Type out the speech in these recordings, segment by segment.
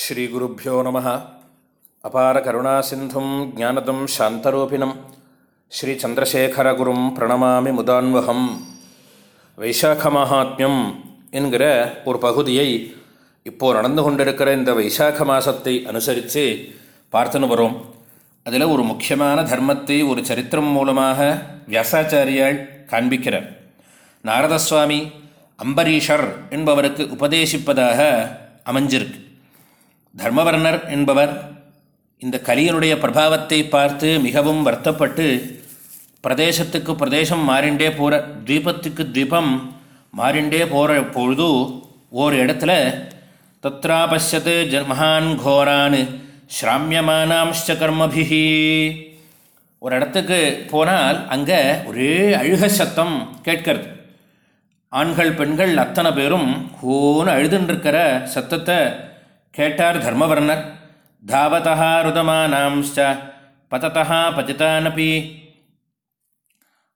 ஸ்ரீகுருப்போ நம. அபார கருணாசிந்தும் ஜானதம் சாந்தரூபிணம். ஸ்ரீ சந்திரசேகரகுரும் பிரணமாமி முதான்வகம். வைசாக மகாத்மியம் என்கிற ஒரு பகுதியை இப்போது நடந்து கொண்டிருக்கிற இந்த வைசாக மாதத்தை அனுசரித்து பார்த்துன்னு வரோம். அதில் ஒரு முக்கியமான தர்மத்தை ஒரு சரித்திரம் மூலமாக வியாசாச்சாரியால் காண்பிக்கிறார். நாரதசுவாமி அம்பரீஷர் என்பவருக்கு உபதேசிப்பதாக அமைஞ்சிருக்கு. தர்மவர்ணர் என்பவர் இந்த கலியனுடைய பிரபாவத்தை பார்த்து மிகவும் வருத்தப்பட்டு பிரதேசத்துக்கு பிரதேசம் மாறிண்டே போகிற தீபத்துக்கு தீபம் மாறிண்டே போகிற பொழுது ஓர் இடத்துல தத்ராபஷ்யத்து ஜ மகான் கோரான் ஸ்ராமியமானாம்ச்ச கர்மபிஹி. ஒரு இடத்துக்கு போனால் அங்கே ஒரே அழுக சத்தம் கேட்கிறது. ஆண்கள் பெண்கள் அத்தனை பேரும் ஹோன்னு அழுதுன்றிருக்கிற சத்தத்தை கேட்டார் தர்மவர்ணர். தாவதா ருதமானாம்ச்ச பததா பதிதானபி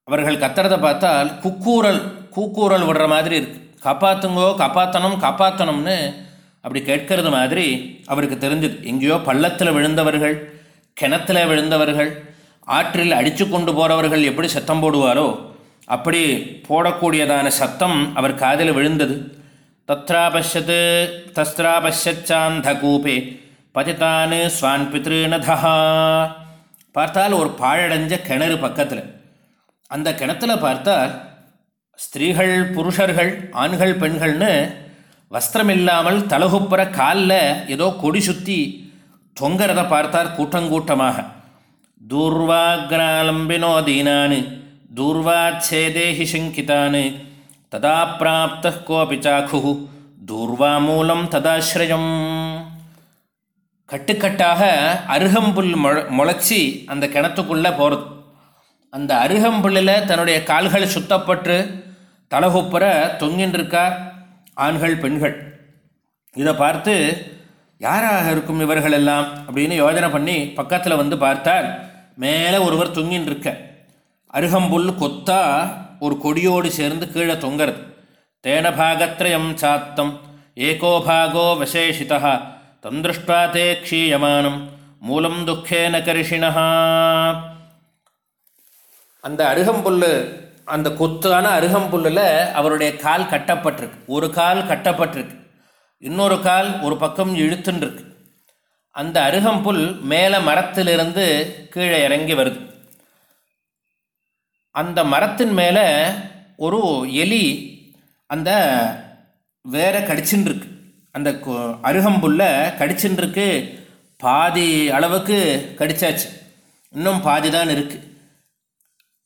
அவர்கள் கத்துறதை பார்த்தால் குக்கூரல் கூக்கூரல் விடுற மாதிரி இருக்கு. காப்பாற்றுங்கோ காப்பாற்றணும் காப்பாற்றணும்னு அப்படி கேட்கறது மாதிரி அவருக்கு தெரிஞ்சுது. எங்கேயோ பள்ளத்தில் விழுந்தவர்கள் கிணத்துல விழுந்தவர்கள் ஆற்றில் அடித்து கொண்டு போகிறவர்கள் எப்படி சத்தம் போடுவாரோ அப்படி போடக்கூடியதான சத்தம் அவர் காதில் விழுந்தது. தத்ராபஷ்யத் தஸ்திராபஷ்யச்சாந்த பதித்தான் ஸ்வான் பித்ருநதா பார்த்தால் ஒரு பாழடைஞ்ச கிணறு பக்கத்தில். அந்த கிணத்துல பார்த்தால் ஸ்திரீகள் புருஷர்கள் ஆண்கள் பெண்கள்னு வஸ்திரம் இல்லாமல் தலகுப்புற காலில் ஏதோ கொடி சுற்றி தொங்கிறத பார்த்தார் கூட்டங்கூட்டமாக. தூர்வாக்ராலம்பினோ தீனானு தூர்வாச்சேதேஹி சங்கிதானு ததா பிராப்த கோபி சாக்கு தூர்வாமூலம் ததாஸ்ரயம் கட்டுக்கட்டாக அருகம்புல் முள முளைச்சி அந்த கிணத்துக்குள்ளே போகிறது அந்த அருகம்புல்லில் தன்னுடைய கால்கள் சுத்தப்பட்டு தலகுப்புற தொங்கின்றிருக்கார் ஆண்கள் பெண்கள் இதை பார்த்து யாராக இருக்கும் இவர்கள் எல்லாம் அப்படின்னு யோஜனை பண்ணி பக்கத்தில் வந்து பார்த்தால் மேலே ஒருவர் தொங்கின்னு இருக்க அருகம்புல் கொத்தா ஒரு கொடியோடு சேர்ந்து கீழே தொங்கிறது தேன பாகத்ரயம் சாத்தம் ஏகோ பாகோ விசேஷிதா தந்திருஷ்டா தே க்ஷீயமானம் மூலம் துக்கேன கரிஷினஹா அந்த அருகம்புல்லு அந்த கொத்தான அருகம்புல்லில் அவருடைய கால் கட்டப்பட்டிருக்கு ஒரு கால் கட்டப்பட்டிருக்கு இன்னொரு கால் ஒரு பக்கம் இழுத்துன்ருக்கு அந்த அருகம்புல் மேலே மரத்திலிருந்து கீழே இறங்கி வருது அந்த மரத்தின் மேலே ஒரு எலி அந்த வேற கடிச்சுன்ருக்கு அந்த அருகம்புல்ல கடிச்சுன்ருக்கு பாதி அளவுக்கு கடிச்சாச்சு. இன்னும் பாதி தான் இருக்குது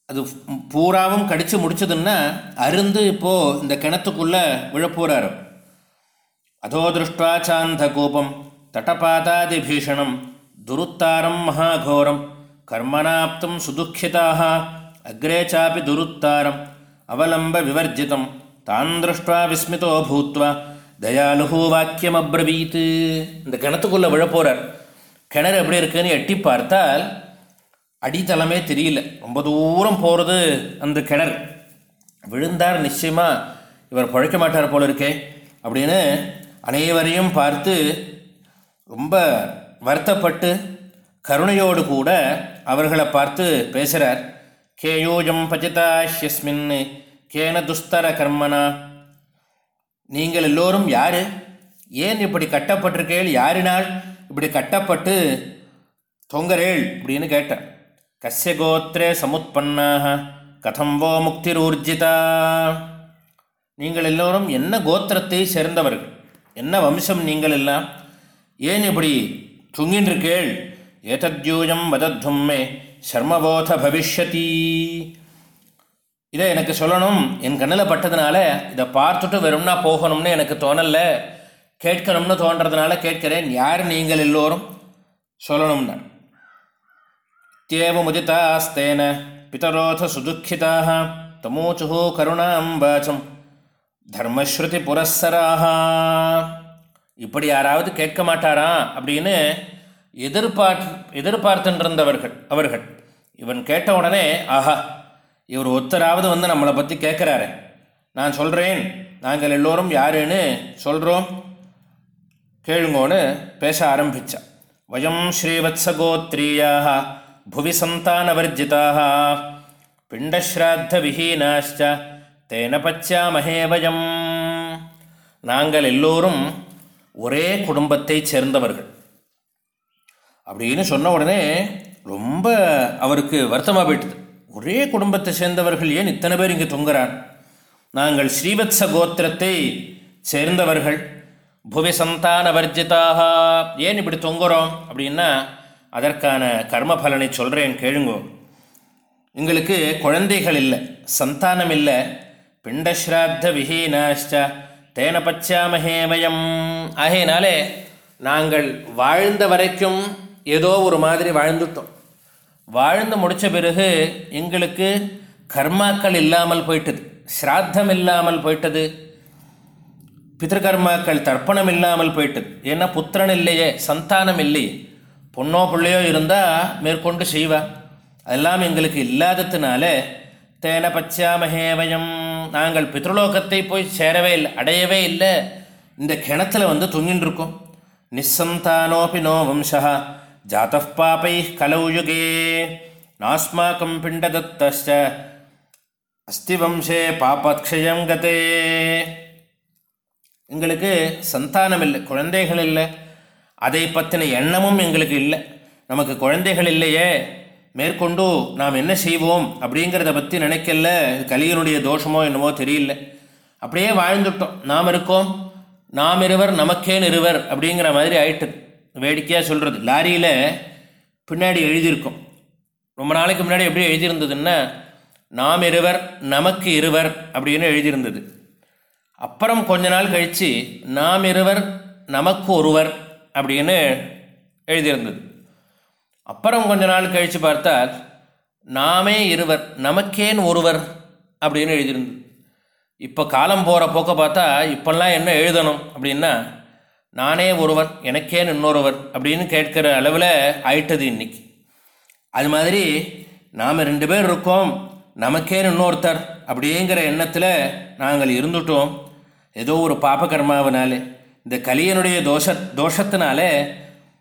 அது பூராவும் கடித்து முடிச்சதுன்னா அருந்து இப்போது இந்த கிணத்துக்குள்ளே விழப்போகிறாரு அதோ திருஷ்டா சாந்த கோபம் தட்டபாதாதி பீஷணம் துருத்தாரம் மகாகோரம் கர்மணாப்தம் சுதுக்கிதாக அக்ரே சாப்பி துருத்தாரம் அவலம்ப விவர்ஜிதம் தான் திருஷ்டா விஸ்மிதோ பூத்வா தயாலுஹோ வாக்கியம் அப்ரவீத் இந்த கிணத்துக்குள்ளே விழப்போகிறார் கிணறு எப்படி இருக்குன்னு எட்டி பார்த்தால் அடித்தளமே தெரியல. ரொம்ப தூரம் போகிறது அந்த கிணறு. விழுந்தார் நிச்சயமாக இவர் பழைக்க மாட்டார் போல இருக்கே அப்படின்னு அனைவரையும் பார்த்து ரொம்ப வருத்தப்பட்டு கருணையோடு கூட அவர்களை பார்த்து பேசுகிறார் கேயோஜம் பஜிதாஷ்யஸ்மின் கேன துஸ்தர கர்மனா. நீங்கள் எல்லோரும் யார்? ஏன் இப்படி கட்டப்பட்டிருக்கேள் யாரினால் இப்படி கட்டப்பட்டு தொங்கரேள் அப்படின்னு கேட்டேன். கஸ்ய கோத்திரே சமுத்பன்னாக கதம் வோ முக்திரூர்ஜிதா. நீங்கள் எல்லோரும் என்ன கோத்திரத்தை சேர்ந்தவர்கள்? என்ன வம்சம் நீங்கள் எல்லாம்? ஏன் இப்படி தொங்கின்றிருக்கேள் ஏதத்யூஜம் வதத்வும் மே சர்மபோத பவிஷ்யதி. இதை எனக்கு சொல்லணும். என் கண்ணில் பட்டதுனால இதை பார்த்துட்டு வெறும்னா போகணும்னு எனக்கு தோணலை. கேட்கணும்னு தோன்றதுனால கேட்கிறேன். யார் நீங்கள் எல்லோரும்? சொல்லணும்னா தேவ முதிதாஸ்தேன பிதரோத சுதுக்கிதாக தமோச்சுஹோ கருணாம் வாச்சம் தர்மஸ்ருதி புரஸ்ஸராக இப்படி யாராவது கேட்க மாட்டாரா? அப்படின்னு எதிர்பார்த்து எதிர்பார்த்துன்றிருந்தவர்கள் அவர்கள். இவன் கேட்ட உடனே ஆஹா இவர் ஒருத்தராவது வந்து நம்மளை பற்றி கேட்குறாரு நான் சொல்கிறேன் நாங்கள் எல்லோரும் யாருன்னு சொல்கிறோம் கேளுங்கோன்னு பேச ஆரம்பித்தான் வயம் ஸ்ரீவத்சகோத்ரீயாக புவி சந்தானவர்ஜிதாக பிண்டஸ்ராத்த விஹீனாஷ்ட தேன பச்சாமஹே வயம் நாங்கள் எல்லோரும் ஒரே குடும்பத்தைச் சேர்ந்தவர்கள். அப்படின்னு சொன்ன உடனே ரொம்ப அவருக்கு வருத்தமாக போயிட்டது. ஒரே குடும்பத்தை சேர்ந்தவர்கள் ஏன் இத்தனை பேர் இங்கே தொங்குறார்? நாங்கள் ஸ்ரீவத்ச கோத்திரத்தை சேர்ந்தவர்கள். புவி சந்தான வர்ஜிதாக. ஏன் இப்படி தொங்குறோம்? அப்படின்னா அதற்கான கர்ம பலனை சொல்கிறேன் கேளுங்கோ. எங்களுக்கு குழந்தைகள் இல்லை சந்தானம் இல்லை. பிண்டஸ்ராத்த விஹீனாஷ்ட தேன பச்சாமஹேமயம் ஆகையினாலே நாங்கள் வாழ்ந்த வரைக்கும் ஏதோ ஒரு மாதிரி வாழ்ந்துட்டோம். வாழ்ந்து முடித்த பிறகு எங்களுக்கு கர்மாக்கள் இல்லாமல் போயிட்டது. ஸ்ராத்தம் இல்லாமல் போயிட்டது. பித்திருக்கர்மாக்கள் தர்ப்பணம் இல்லாமல் போயிட்டது. ஏன்னா புத்திரன் இல்லையே சந்தானம் இல்லையே. பொண்ணோ பிள்ளையோ இருந்தால் மேற்கொண்டு செய்வா. அதெல்லாம் எங்களுக்கு இல்லாததுனால தேன பச்சாமஹேவயம் நாங்கள் பித்ருலோகத்தை போய் சேரவே இல்லை அடையவே இல்லை. இந்த கிணத்துல வந்து தொங்கின்னு இருக்கோம் நிசந்தானோபி நோ வம்சா ஜாத பாப்பை கலௌ நாஸ்மாக்கம் பிண்டதத்தஸ்ட அஸ்தி வம்சே பாபத்ஷயம் கதே எங்களுக்கு சந்தானம் இல்லை குழந்தைகள் இல்லை. அதை பற்றின எண்ணமும் எங்களுக்கு இல்லை. நமக்கு குழந்தைகள் இல்லையே. மேற்கொண்டு நாம் என்ன செய்வோம் அப்படிங்கிறத பற்றி நினைக்கல. கலியனுடைய தோஷமோ என்னமோ தெரியல. அப்படியே வாழ்ந்துட்டோம். நாம் இருக்கோம். நாம் இருவர் நமக்கேன் இருவர் அப்படிங்கிற மாதிரி ஆயிட்டு வேடிக்கையாக சொல்கிறது லாரியில் பின்னாடி எழுதியிருக்கோம். ரொம்ப நாளைக்கு முன்னாடி எப்படி எழுதியிருந்ததுன்னா நாம் இருவர் நமக்கு இருவர் அப்படின்னு எழுதியிருந்தது. அப்புறம் கொஞ்ச நாள் கழித்து நாம் இருவர் நமக்கு ஒருவர் அப்படின்னு எழுதியிருந்தது. அப்புறம் கொஞ்ச நாள் கழித்து பார்த்தால் நாமே இருவர் நமக்கேன் ஒருவர் அப்படின்னு எழுதியிருந்தது. இப்போ காலம் போகிற போக்க பார்த்தா இப்போல்லாம் என்ன எழுதணும் அப்படின்னா நானே ஒருவன் எனக்கேன் இன்னொருவர் அப்படின்னு கேட்குற அளவில் ஆயிட்டது இன்னைக்கு. அது மாதிரி நாம் ரெண்டு பேர் இருக்கோம் நமக்கேன் இன்னொருத்தர் அப்படிங்கிற எண்ணத்தில் நாங்கள் இருந்துட்டோம். ஏதோ ஒரு பாபகர்மாவினாலே இந்த கலியனுடைய தோஷ தோஷத்தினாலே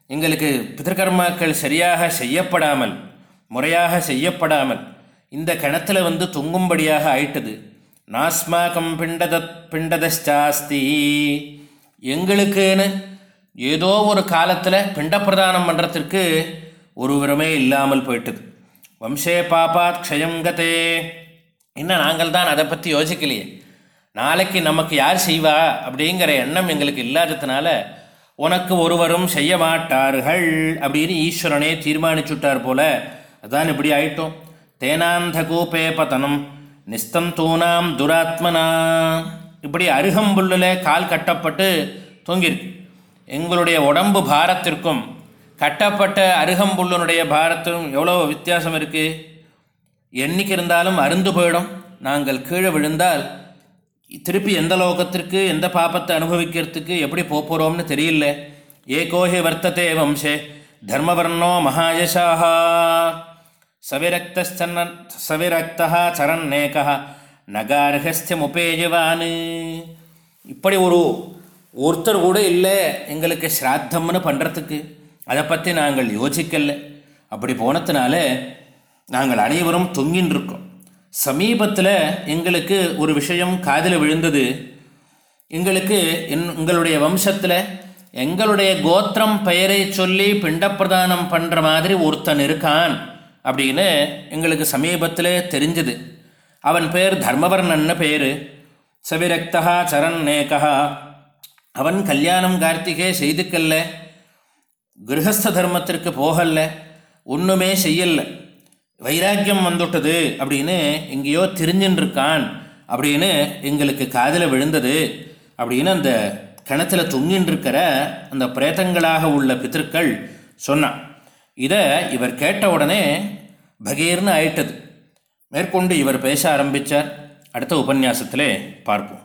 எங்களுக்கு பிதர்கர்மாக்கள் சரியாக செய்யப்படாமல் முறையாக செய்யப்படாமல் இந்த கிணத்துல வந்து தொங்கும்படியாக ஆயிட்டது. நாஸ்மாக்கம் பிண்டத பிண்டதாஸ்தி எங்களுக்குன்னு ஏதோ ஒரு காலத்தில் பிண்டப்பிரதானம் பண்ணுறதுக்கு ஒருவருமே இல்லாமல் போயிட்டுது. வம்சே பாபாத் க்ஷயங்கதே இன்னும் நாங்கள் தான் அதை பற்றி யோசிக்கலையே. நாளைக்கு நமக்கு யார் செய்வா அப்படிங்கிற எண்ணம் எங்களுக்கு இல்லாததுனால உனக்கு ஒருவரும் செய்ய மாட்டார்கள் அப்படின்னு ஈஸ்வரனே தீர்மானிச்சுட்டார் போல. அதான் இப்படி ஆயிட்டோம். தேனாந்த கூபே பதனம் நிஸ்தந்தூனாம் துராத்மனா. இப்படி அருகம்புல்லில் கால் கட்டப்பட்டு தொங்கியிருக்கு எங்களுடைய உடம்பு பாரத்திற்கும் கட்டப்பட்ட அருகம்புல்லுனுடைய பாரத்திலும் எவ்வளோ வித்தியாசம் இருக்குது என்னைக்கு இருந்தாலும் அருந்து போயிடும். நாங்கள் கீழே விழுந்தால் திருப்பி எந்த லோகத்திற்கு எந்த பாப்பத்தை அனுபவிக்கிறதுக்கு எப்படி போகிறோம்னு தெரியல. ஏகோஹி வர்த்ததே வம்சே தர்மவர்ணோ மகாயசாக சவிரக்தன் சவிரக்தா சரன்னேகா நகார்ஹஸ்தியமுபேஜவான் இப்படி ஒரு ஒருத்தர் கூட இல்லை எங்களுக்கு ஸ்ராத்தம்னு பண்ணுறதுக்கு அதை பற்றி நாங்கள் யோசிக்கல. அப்படி போனதுனால நாங்கள் அனைவரும் தொங்கின்னு இருக்கோம் சமீபத்தில் எங்களுக்கு ஒரு விஷயம் காதில் விழுந்தது. எங்களுக்கு என் எங்களுடைய வம்சத்தில் எங்களுடைய கோத்திரம் பெயரை சொல்லி பிண்டப்பிரதானம் பண்ணுற மாதிரி ஒருத்தன் இருக்கான் அப்படின்னு எங்களுக்கு சமீபத்தில் தெரிஞ்சது. அவன் பேர் தர்மவர்ணன்னு பேர். சவிரக்தா சரண்நேகா அவன் கல்யாணம் கார்த்திகே செய்துக்கல்ல. கிரகஸ்த தர்மத்திற்கு ஒன்றுமே செய்யலை வைராக்கியம் வந்துட்டது அப்படின்னு எங்கேயோ தெரிஞ்சுன்னு இருக்கான் அப்படின்னு எங்களுக்கு காதில் விழுந்தது. அப்படின்னு அந்த கிணத்துல தொங்கின்றிருக்கிற அந்த பிரேதங்களாக உள்ள பித்திருக்கள் சொன்னான். இதை இவர் கேட்ட உடனே பகீர்னு ஆயிட்டது. மேற்கொண்டு இவர் பேச ஆரம்பித்தார் அடுத்த உபன்யாசத்திலே பார்ப்போம்.